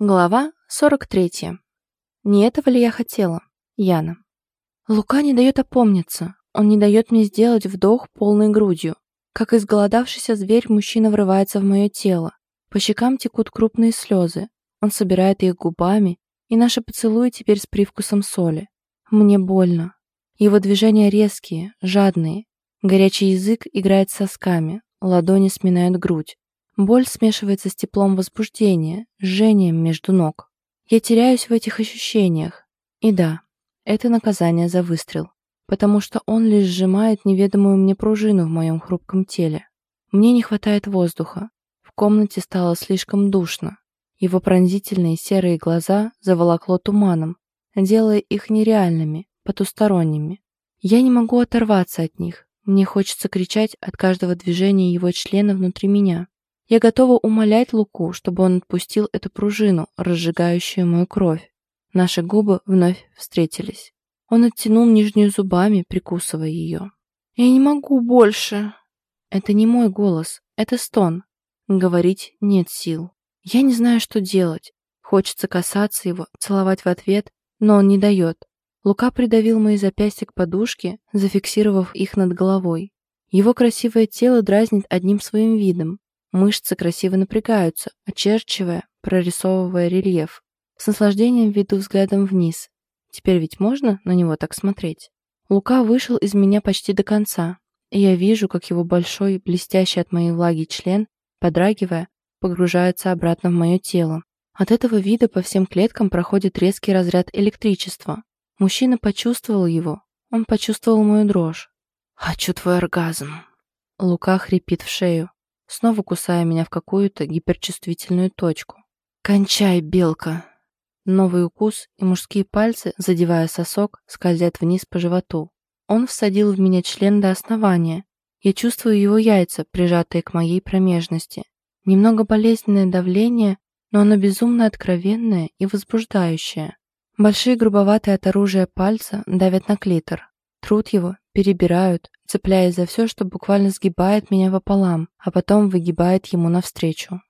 Глава 43. Не этого ли я хотела? Яна. Лука не дает опомниться. Он не дает мне сделать вдох полной грудью. Как изголодавшийся зверь, мужчина врывается в мое тело. По щекам текут крупные слезы. Он собирает их губами, и наши поцелуи теперь с привкусом соли. Мне больно. Его движения резкие, жадные. Горячий язык играет сосками, ладони сминают грудь. Боль смешивается с теплом возбуждения, жжением между ног. Я теряюсь в этих ощущениях. И да, это наказание за выстрел, потому что он лишь сжимает неведомую мне пружину в моем хрупком теле. Мне не хватает воздуха. В комнате стало слишком душно. Его пронзительные серые глаза заволокло туманом, делая их нереальными, потусторонними. Я не могу оторваться от них. Мне хочется кричать от каждого движения его члена внутри меня. Я готова умолять Луку, чтобы он отпустил эту пружину, разжигающую мою кровь. Наши губы вновь встретились. Он оттянул нижнюю зубами, прикусывая ее. «Я не могу больше!» Это не мой голос, это стон. Говорить нет сил. Я не знаю, что делать. Хочется касаться его, целовать в ответ, но он не дает. Лука придавил мои запястья к подушке, зафиксировав их над головой. Его красивое тело дразнит одним своим видом. Мышцы красиво напрягаются, очерчивая, прорисовывая рельеф. С наслаждением веду взглядом вниз. Теперь ведь можно на него так смотреть? Лука вышел из меня почти до конца, и я вижу, как его большой, блестящий от моей влаги член, подрагивая, погружается обратно в мое тело. От этого вида по всем клеткам проходит резкий разряд электричества. Мужчина почувствовал его. Он почувствовал мою дрожь. «Хочу твой оргазм». Лука хрипит в шею снова кусая меня в какую-то гиперчувствительную точку. «Кончай, белка!» Новый укус, и мужские пальцы, задевая сосок, скользят вниз по животу. Он всадил в меня член до основания. Я чувствую его яйца, прижатые к моей промежности. Немного болезненное давление, но оно безумно откровенное и возбуждающее. Большие грубоватые от оружия пальца давят на клитор, трут его, перебирают, цепляясь за все, что буквально сгибает меня пополам, а потом выгибает ему навстречу.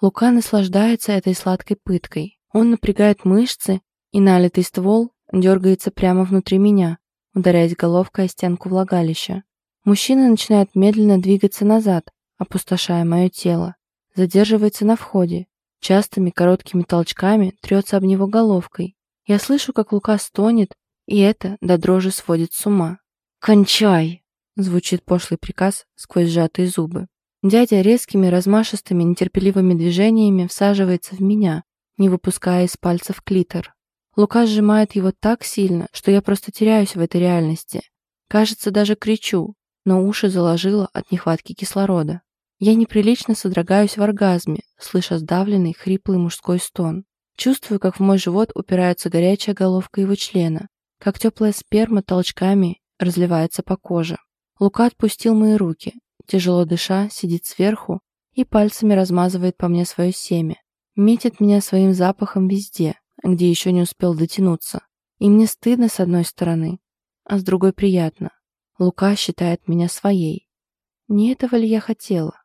Лука наслаждается этой сладкой пыткой. Он напрягает мышцы, и налитый ствол дергается прямо внутри меня, ударяясь головкой о стенку влагалища. Мужчина начинает медленно двигаться назад, опустошая мое тело. Задерживается на входе. Частыми короткими толчками трется об него головкой. Я слышу, как Лука стонет, и это до дрожи сводит с ума. «Кончай!» Звучит пошлый приказ сквозь сжатые зубы. Дядя резкими, размашистыми, нетерпеливыми движениями всаживается в меня, не выпуская из пальцев клитор. Лука сжимает его так сильно, что я просто теряюсь в этой реальности. Кажется, даже кричу, но уши заложило от нехватки кислорода. Я неприлично содрогаюсь в оргазме, слыша сдавленный, хриплый мужской стон. Чувствую, как в мой живот упирается горячая головка его члена, как теплая сперма толчками разливается по коже. Лука отпустил мои руки, тяжело дыша, сидит сверху и пальцами размазывает по мне свое семя. Метит меня своим запахом везде, где еще не успел дотянуться. И мне стыдно с одной стороны, а с другой приятно. Лука считает меня своей. Не этого ли я хотела?